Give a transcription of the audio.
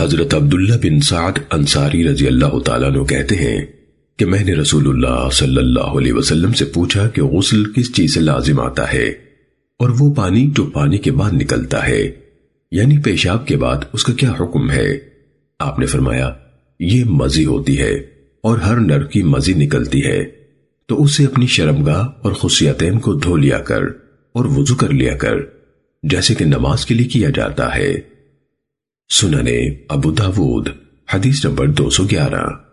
حضرت عبداللہ بن سعد انصاری رضی اللہ تعالیٰ عنہ کہتے ہیں کہ میں نے رسول اللہ صلی اللہ علیہ وسلم سے پوچھا کہ غسل کس چیز سے لازم آتا ہے اور وہ پانی جو پانی کے بعد نکلتا ہے یعنی پیشاب کے بعد اس کا کیا حکم ہے؟ آپ نے فرمایا، یہ مزی ہوتی ہے اور ہر نر کی مزی نکلتی ہے۔ تو اسے اپنی شرمگاہ اور خصیتین کو دھو لیا کر اور وضو کر لیا کر، جیسے کہ نماز کے لیے کیا جاتا ہے۔ سننے ابو داود حدیث نمبر دو سو گیارہ۔